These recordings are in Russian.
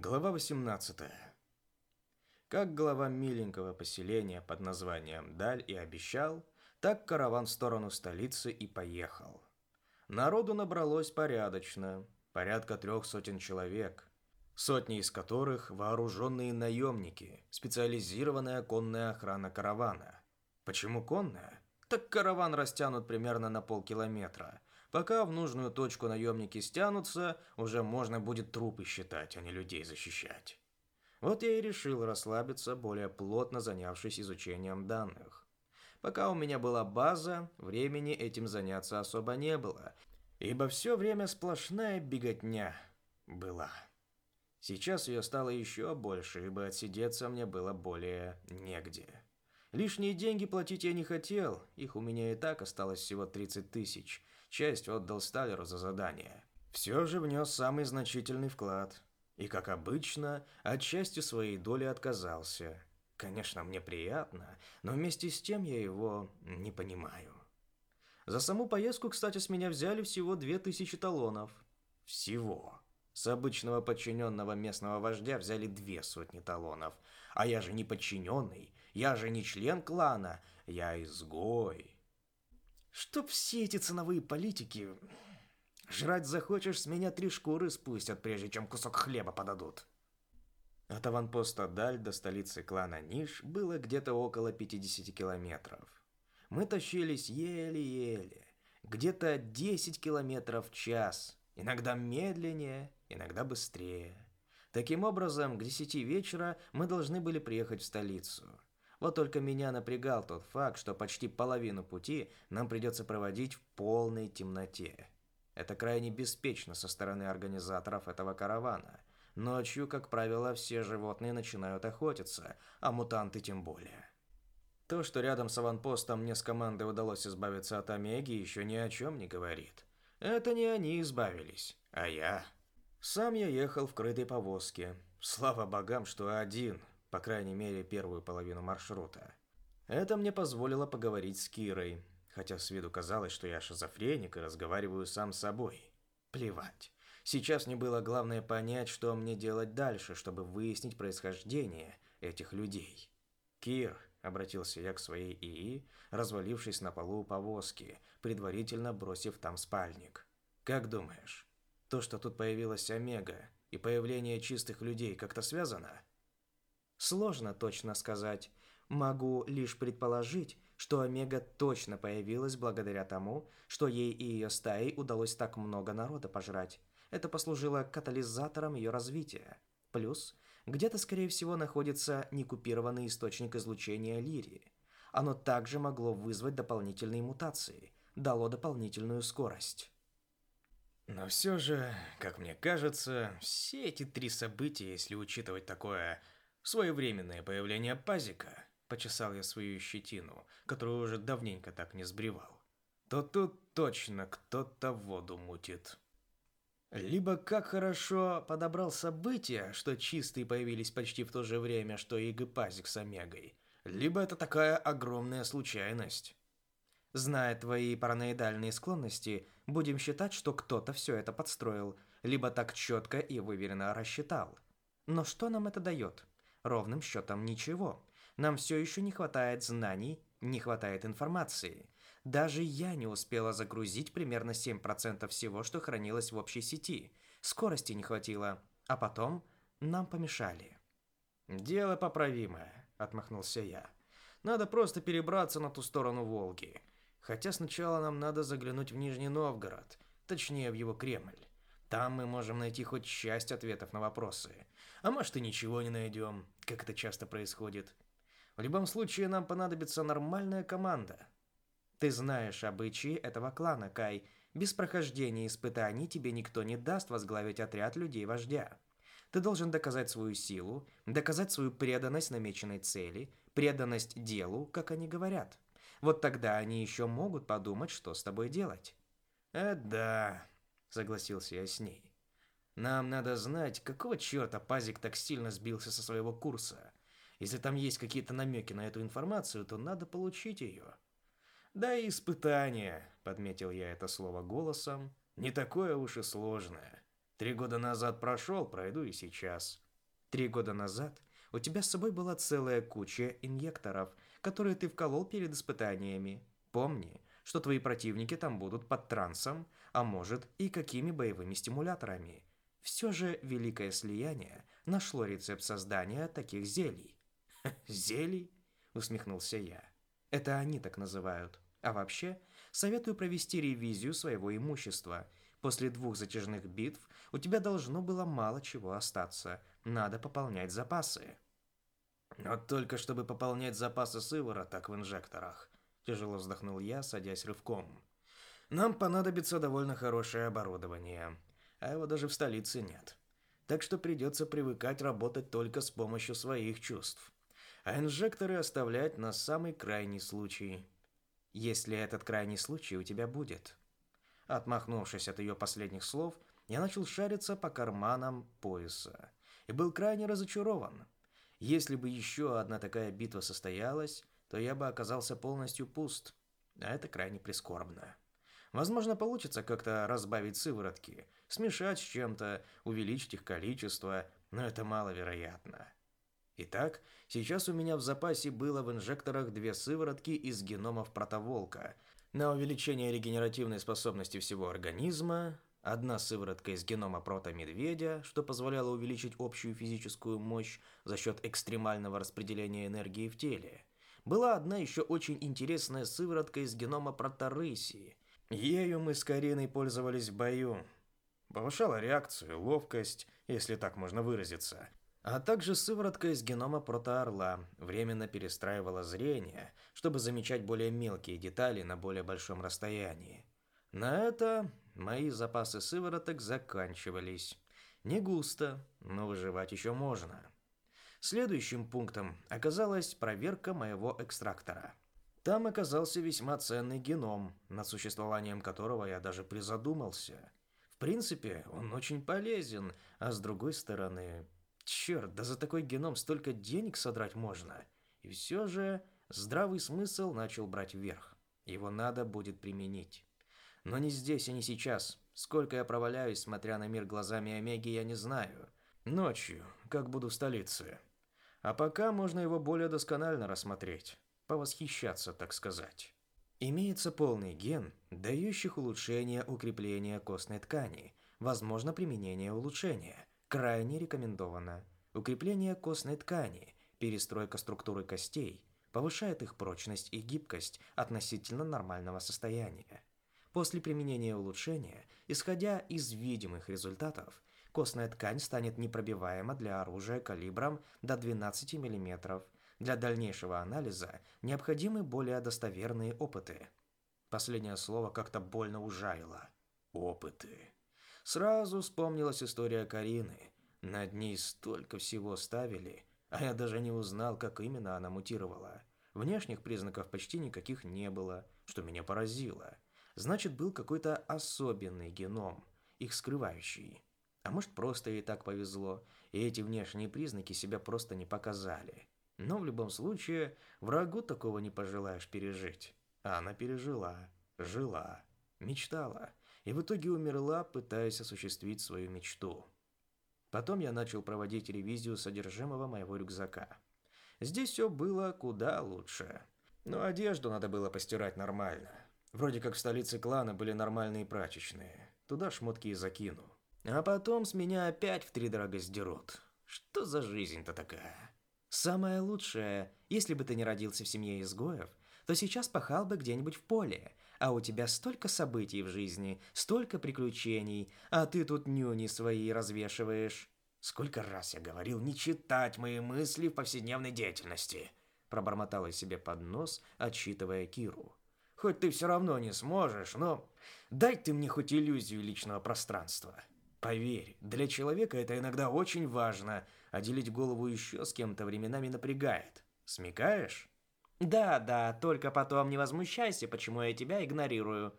Глава 18. Как глава миленького поселения под названием Даль и обещал, так караван в сторону столицы и поехал. Народу набралось порядочно, порядка трех сотен человек, сотни из которых вооруженные наемники, специализированная конная охрана каравана. Почему конная? Так караван растянут примерно на полкилометра – Пока в нужную точку наемники стянутся, уже можно будет трупы считать, а не людей защищать. Вот я и решил расслабиться, более плотно занявшись изучением данных. Пока у меня была база, времени этим заняться особо не было, ибо все время сплошная беготня была. Сейчас ее стало еще больше, ибо отсидеться мне было более негде. Лишние деньги платить я не хотел, их у меня и так осталось всего 30 тысяч, часть отдал Сталеру за задание. Все же внес самый значительный вклад. И, как обычно, от части своей доли отказался. Конечно, мне приятно, но вместе с тем я его не понимаю. За саму поездку, кстати, с меня взяли всего две тысячи талонов. Всего. С обычного подчиненного местного вождя взяли две сотни талонов. А я же не подчиненный, я же не член клана, я изгой. Чтоб все эти ценовые политики... Жрать захочешь, с меня три шкуры спустят, прежде чем кусок хлеба подадут. От аванпоста Даль до столицы клана Ниш было где-то около 50 километров. Мы тащились еле-еле, где-то 10 километров в час, иногда медленнее, иногда быстрее. Таким образом, к 10 вечера мы должны были приехать в столицу. Вот только меня напрягал тот факт, что почти половину пути нам придется проводить в полной темноте. Это крайне беспечно со стороны организаторов этого каравана. Ночью, как правило, все животные начинают охотиться, а мутанты тем более. То, что рядом с аванпостом мне с командой удалось избавиться от Омеги, еще ни о чем не говорит. Это не они избавились, а я. Сам я ехал в крытой повозке. Слава богам, что один, по крайней мере, первую половину маршрута. Это мне позволило поговорить с Кирой, хотя с виду казалось, что я шизофреник и разговариваю сам с собой. Плевать. Сейчас мне было главное понять, что мне делать дальше, чтобы выяснить происхождение этих людей. «Кир», — обратился я к своей ИИ, развалившись на полу повозки, предварительно бросив там спальник. «Как думаешь, то, что тут появилась Омега, и появление чистых людей как-то связано?» Сложно точно сказать. Могу лишь предположить, что Омега точно появилась благодаря тому, что ей и ее стаей удалось так много народа пожрать. Это послужило катализатором ее развития. Плюс, где-то, скорее всего, находится некупированный источник излучения Лирии. Оно также могло вызвать дополнительные мутации, дало дополнительную скорость. Но все же, как мне кажется, все эти три события, если учитывать такое Своевременное появление пазика, почесал я свою щетину, которую уже давненько так не сбривал, то тут точно кто-то воду мутит. Либо как хорошо подобрал события, что чистые появились почти в то же время, что и Гпазик с Омегой, либо это такая огромная случайность. Зная твои параноидальные склонности, будем считать, что кто-то все это подстроил, либо так четко и выверенно рассчитал. Но что нам это дает? Ровным счетом ничего. Нам все еще не хватает знаний, не хватает информации. Даже я не успела загрузить примерно 7% всего, что хранилось в общей сети. Скорости не хватило. А потом нам помешали. «Дело поправимое», — отмахнулся я. «Надо просто перебраться на ту сторону Волги. Хотя сначала нам надо заглянуть в Нижний Новгород, точнее в его Кремль. Там мы можем найти хоть часть ответов на вопросы. А может и ничего не найдем, как это часто происходит. В любом случае нам понадобится нормальная команда. Ты знаешь обычаи этого клана, Кай. Без прохождения испытаний тебе никто не даст возглавить отряд людей-вождя. Ты должен доказать свою силу, доказать свою преданность намеченной цели, преданность делу, как они говорят. Вот тогда они еще могут подумать, что с тобой делать. «Э, да», — согласился я с ней. Нам надо знать, какого черта Пазик так сильно сбился со своего курса. Если там есть какие-то намеки на эту информацию, то надо получить ее. Да и испытание, подметил я это слово голосом, не такое уж и сложное. Три года назад прошел, пройду и сейчас. Три года назад у тебя с собой была целая куча инъекторов, которые ты вколол перед испытаниями. Помни, что твои противники там будут под трансом, а может и какими боевыми стимуляторами. Все же Великое Слияние нашло рецепт создания таких зелий. «Зелий?» – усмехнулся я. «Это они так называют. А вообще, советую провести ревизию своего имущества. После двух затяжных битв у тебя должно было мало чего остаться. Надо пополнять запасы». «Вот только чтобы пополнять запасы сывороток в инжекторах», – тяжело вздохнул я, садясь рывком. «Нам понадобится довольно хорошее оборудование, а его даже в столице нет. Так что придется привыкать работать только с помощью своих чувств. А инжекторы оставлять на самый крайний случай. Если этот крайний случай у тебя будет». Отмахнувшись от ее последних слов, я начал шариться по карманам пояса и был крайне разочарован. Если бы еще одна такая битва состоялась, то я бы оказался полностью пуст, а это крайне прискорбно. Возможно, получится как-то разбавить сыворотки, смешать с чем-то, увеличить их количество, но это маловероятно. Итак, сейчас у меня в запасе было в инжекторах две сыворотки из геномов протоволка на увеличение регенеративной способности всего организма, Одна сыворотка из генома прото-медведя, что позволяло увеличить общую физическую мощь за счет экстремального распределения энергии в теле. Была одна еще очень интересная сыворотка из генома проторыси. Ею мы с Кариной пользовались в бою. Повышала реакцию, ловкость, если так можно выразиться. А также сыворотка из генома протоорла временно перестраивала зрение, чтобы замечать более мелкие детали на более большом расстоянии. На это мои запасы сывороток заканчивались. Не густо, но выживать еще можно. Следующим пунктом оказалась проверка моего экстрактора. Там оказался весьма ценный геном, над существованием которого я даже призадумался. В принципе, он очень полезен, а с другой стороны... Черт, да за такой геном столько денег содрать можно. И все же здравый смысл начал брать вверх. Его надо будет применить. Но не здесь и не сейчас. Сколько я проваляюсь, смотря на мир глазами Омеги, я не знаю. Ночью, как буду в столице. А пока можно его более досконально рассмотреть. Повосхищаться, так сказать. Имеется полный ген, дающий улучшение укрепления костной ткани. Возможно применение улучшения. Крайне рекомендовано. Укрепление костной ткани, перестройка структуры костей, повышает их прочность и гибкость относительно нормального состояния. После применения улучшения, исходя из видимых результатов, костная ткань станет непробиваема для оружия калибром до 12 мм. Для дальнейшего анализа необходимы более достоверные опыты. Последнее слово как-то больно ужаяло. Опыты. Сразу вспомнилась история Карины. Над ней столько всего ставили, а я даже не узнал, как именно она мутировала. Внешних признаков почти никаких не было, что меня поразило – Значит, был какой-то особенный геном, их скрывающий. А может, просто ей так повезло, и эти внешние признаки себя просто не показали. Но в любом случае, врагу такого не пожелаешь пережить. А она пережила, жила, мечтала, и в итоге умерла, пытаясь осуществить свою мечту. Потом я начал проводить ревизию содержимого моего рюкзака. Здесь все было куда лучше. Но одежду надо было постирать нормально. Вроде как в столице клана были нормальные прачечные. Туда шмотки и закину. А потом с меня опять в три дорога сдерут. Что за жизнь-то такая? Самое лучшее, если бы ты не родился в семье изгоев, то сейчас пахал бы где-нибудь в поле. А у тебя столько событий в жизни, столько приключений, а ты тут нюни свои развешиваешь. Сколько раз я говорил не читать мои мысли в повседневной деятельности. Пробормотала себе под нос, отчитывая Киру. Хоть ты все равно не сможешь, но дай ты мне хоть иллюзию личного пространства. Поверь, для человека это иногда очень важно, а делить голову еще с кем-то временами напрягает. Смекаешь? Да, да, только потом не возмущайся, почему я тебя игнорирую.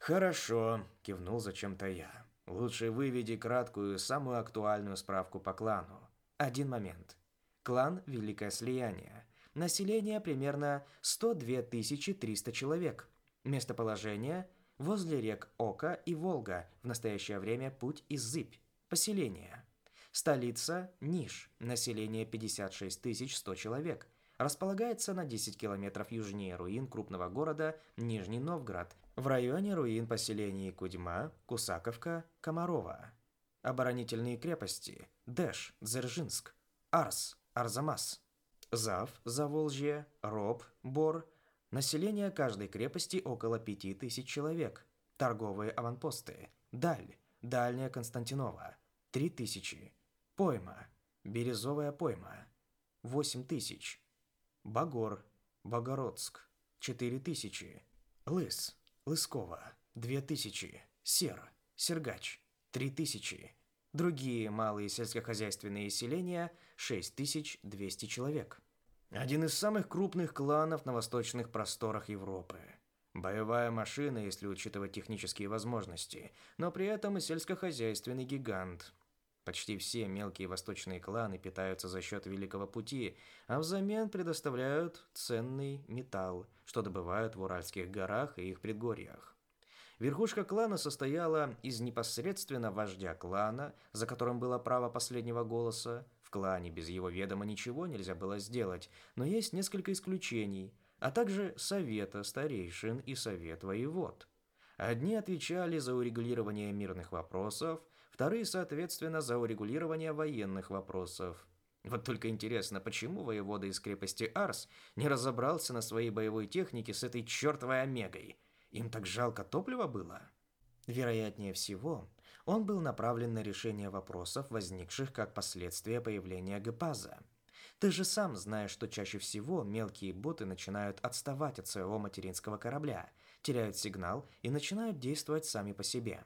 Хорошо, кивнул зачем-то я. Лучше выведи краткую, самую актуальную справку по клану. Один момент. Клан Великое Слияние. Население примерно 102 300 человек. Местоположение – возле рек Ока и Волга, в настоящее время путь из Зыбь. Поселение. Столица – Ниш, население 56 100 человек. Располагается на 10 километров южнее руин крупного города Нижний Новгород, в районе руин поселений Кудьма, Кусаковка, Комарова. Оборонительные крепости – Дэш, Дзержинск, Арс, Арзамас, Зав, Заволжье, Роб, Бор. Население каждой крепости около 5000 человек. Торговые аванпосты – Даль, Дальняя Константинова – 3000. Пойма. Березовая пойма. 8 тысяч. Багор. Богородск. 4 тысячи. Лыс. Лыскова. 2 тысячи. Сер. Сергач. 3 тысячи. Другие малые сельскохозяйственные селения – 6200 человек. Один из самых крупных кланов на восточных просторах Европы. Боевая машина, если учитывать технические возможности, но при этом и сельскохозяйственный гигант – Почти все мелкие восточные кланы питаются за счет Великого Пути, а взамен предоставляют ценный металл, что добывают в Уральских горах и их предгорьях. Верхушка клана состояла из непосредственно вождя клана, за которым было право последнего голоса. В клане без его ведома ничего нельзя было сделать, но есть несколько исключений, а также совета старейшин и совет воевод. Одни отвечали за урегулирование мирных вопросов, вторые, соответственно, за урегулирование военных вопросов. Вот только интересно, почему воевода из крепости Арс не разобрался на своей боевой технике с этой чертовой Омегой? Им так жалко топлива было? Вероятнее всего, он был направлен на решение вопросов, возникших как последствия появления Гепаза. Ты же сам знаешь, что чаще всего мелкие боты начинают отставать от своего материнского корабля, теряют сигнал и начинают действовать сами по себе.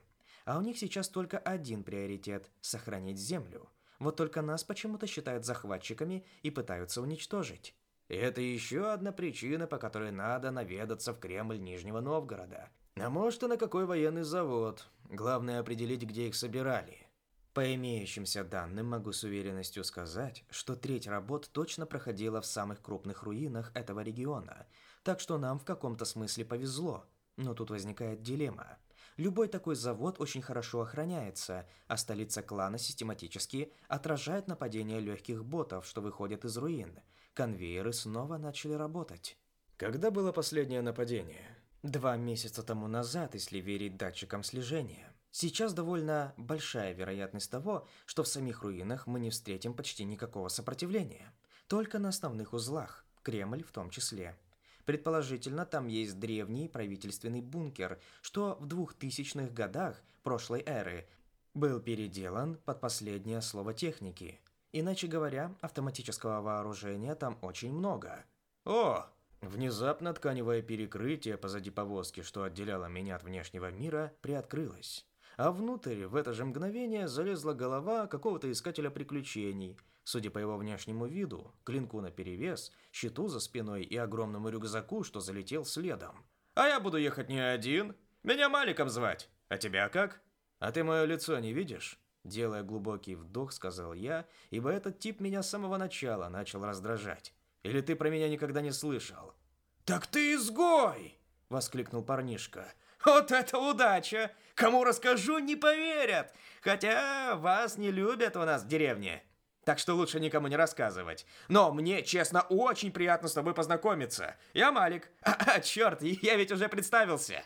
А у них сейчас только один приоритет – сохранить Землю. Вот только нас почему-то считают захватчиками и пытаются уничтожить. И это еще одна причина, по которой надо наведаться в Кремль Нижнего Новгорода. А может и на какой военный завод. Главное определить, где их собирали. По имеющимся данным могу с уверенностью сказать, что треть работ точно проходила в самых крупных руинах этого региона, так что нам в каком-то смысле повезло. Но тут возникает дилемма. Любой такой завод очень хорошо охраняется, а столица клана систематически отражает нападения легких ботов, что выходят из руин. Конвейеры снова начали работать. Когда было последнее нападение? Два месяца тому назад, если верить датчикам слежения. Сейчас довольно большая вероятность того, что в самих руинах мы не встретим почти никакого сопротивления. Только на основных узлах, Кремль в том числе. Предположительно, там есть древний правительственный бункер, что в 2000-х годах прошлой эры был переделан под последнее слово техники. Иначе говоря, автоматического вооружения там очень много. О! Внезапно тканевое перекрытие позади повозки, что отделяло меня от внешнего мира, приоткрылось. А внутрь в это же мгновение залезла голова какого-то искателя приключений – Судя по его внешнему виду, клинку наперевес, щиту за спиной и огромному рюкзаку, что залетел следом. «А я буду ехать не один. Меня Маликом звать. А тебя как?» «А ты мое лицо не видишь?» Делая глубокий вдох, сказал я, ибо этот тип меня с самого начала начал раздражать. «Или ты про меня никогда не слышал?» «Так ты изгой!» — воскликнул парнишка. «Вот это удача! Кому расскажу, не поверят! Хотя вас не любят у нас в деревне так что лучше никому не рассказывать. Но мне, честно, очень приятно с тобой познакомиться. Я Малик. А, а черт, я ведь уже представился.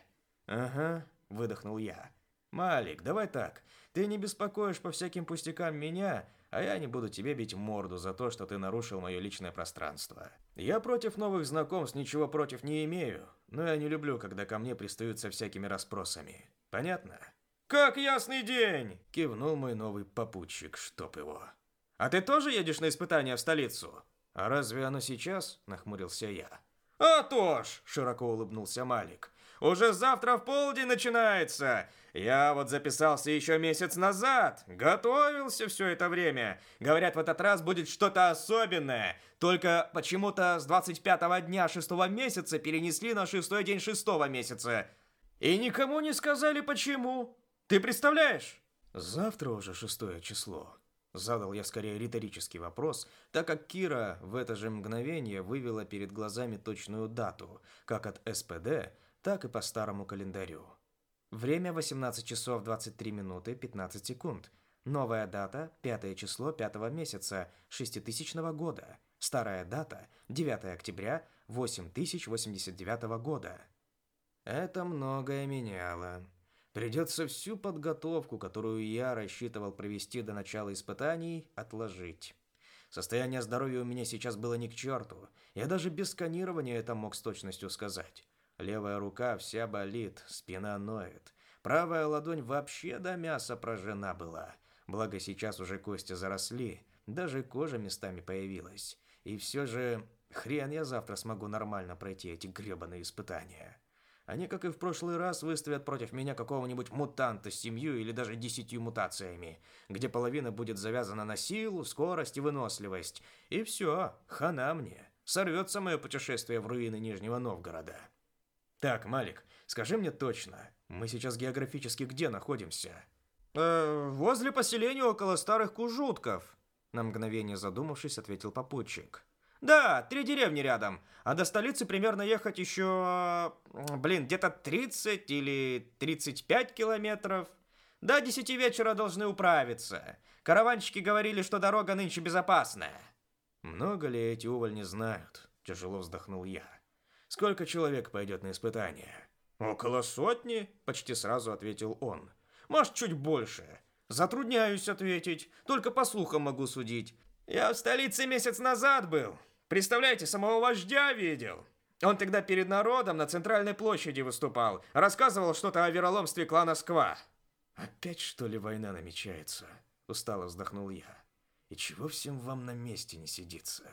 Ага, выдохнул я. Малик, давай так. Ты не беспокоишь по всяким пустякам меня, а я не буду тебе бить морду за то, что ты нарушил мое личное пространство. Я против новых знакомств ничего против не имею, но я не люблю, когда ко мне пристают со всякими расспросами. Понятно? Как ясный день! Кивнул мой новый попутчик, чтоб его. А ты тоже едешь на испытание в столицу? А разве оно сейчас? Нахмурился я. А то ж, широко улыбнулся Малик. Уже завтра в полдень начинается. Я вот записался еще месяц назад. Готовился все это время. Говорят, в этот раз будет что-то особенное. Только почему-то с 25-го дня шестого месяца перенесли на шестой день шестого месяца. И никому не сказали почему. Ты представляешь? Завтра уже шестое число. Задал я скорее риторический вопрос, так как Кира в это же мгновение вывела перед глазами точную дату, как от СПД, так и по старому календарю. Время 18 часов 23 минуты 15 секунд. Новая дата – 5 число 5 месяца 6000 года. Старая дата – 9 октября 8089 года. Это многое меняло. Придется всю подготовку, которую я рассчитывал провести до начала испытаний, отложить. Состояние здоровья у меня сейчас было ни к черту. Я даже без сканирования это мог с точностью сказать. Левая рука вся болит, спина ноет. Правая ладонь вообще до мяса прожжена была. Благо сейчас уже кости заросли, даже кожа местами появилась. И все же хрен я завтра смогу нормально пройти эти гребаные испытания. Они, как и в прошлый раз, выставят против меня какого-нибудь мутанта с семью или даже десятью мутациями, где половина будет завязана на силу, скорость и выносливость. И все, хана мне. Сорвется мое путешествие в руины Нижнего Новгорода. Так, Малик, скажи мне точно, мы сейчас географически где находимся? Э, возле поселения около старых кужутков, на мгновение задумавшись, ответил попутчик. Да, три деревни рядом. А до столицы примерно ехать еще... Блин, где-то 30 или 35 километров. До 10 вечера должны управиться. Караванщики говорили, что дорога нынче безопасная. Много ли эти увольни знают? Тяжело вздохнул я. Сколько человек пойдет на испытание? Около сотни, почти сразу ответил он. Может, чуть больше. Затрудняюсь ответить, только по слухам могу судить. Я в столице месяц назад был. Представляете, самого вождя видел. Он тогда перед народом на центральной площади выступал, рассказывал что-то о вероломстве клана Сква. Опять что ли война намечается? Устало вздохнул я. И чего всем вам на месте не сидится?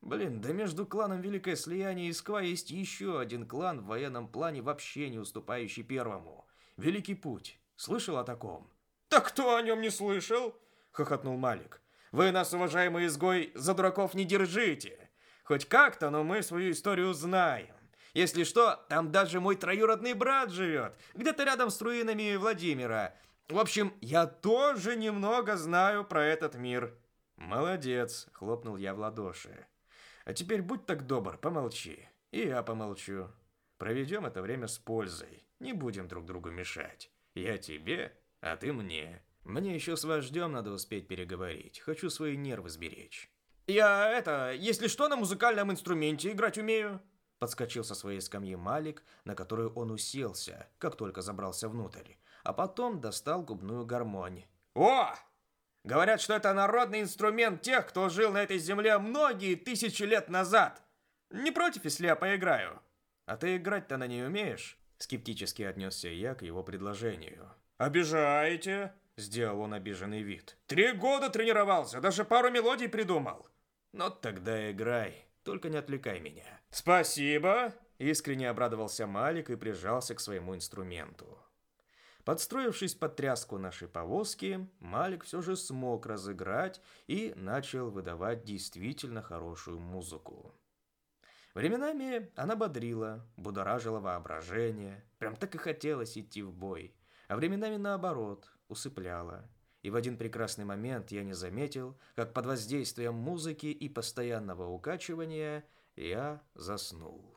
Блин, да между кланом Великое Слияние и Сква есть еще один клан в военном плане вообще не уступающий первому. Великий Путь. Слышал о таком? Так кто о нем не слышал? Хохотнул Малик. Вы нас, уважаемый изгой, за дураков не держите. Хоть как-то, но мы свою историю знаем. Если что, там даже мой троюродный брат живет, где-то рядом с руинами Владимира. В общем, я тоже немного знаю про этот мир. Молодец, хлопнул я в ладоши. А теперь будь так добр, помолчи. И я помолчу. Проведем это время с пользой. Не будем друг другу мешать. Я тебе, а ты мне. Мне еще с вождем надо успеть переговорить. Хочу свои нервы сберечь. «Я это, если что, на музыкальном инструменте играть умею». Подскочил со своей скамьи Малик, на которую он уселся, как только забрался внутрь, а потом достал губную гармонь. «О! Говорят, что это народный инструмент тех, кто жил на этой земле многие тысячи лет назад. Не против, если я поиграю?» «А ты играть-то на ней умеешь?» Скептически отнесся я к его предложению. «Обижаете?» Сделал он обиженный вид. «Три года тренировался, даже пару мелодий придумал. Но тогда играй, только не отвлекай меня. Спасибо. Искренне обрадовался Малик и прижался к своему инструменту. Подстроившись под тряску нашей повозки, Малик все же смог разыграть и начал выдавать действительно хорошую музыку. Временами она бодрила, будоражила воображение, прям так и хотелось идти в бой, а временами наоборот, усыпляла и в один прекрасный момент я не заметил, как под воздействием музыки и постоянного укачивания я заснул.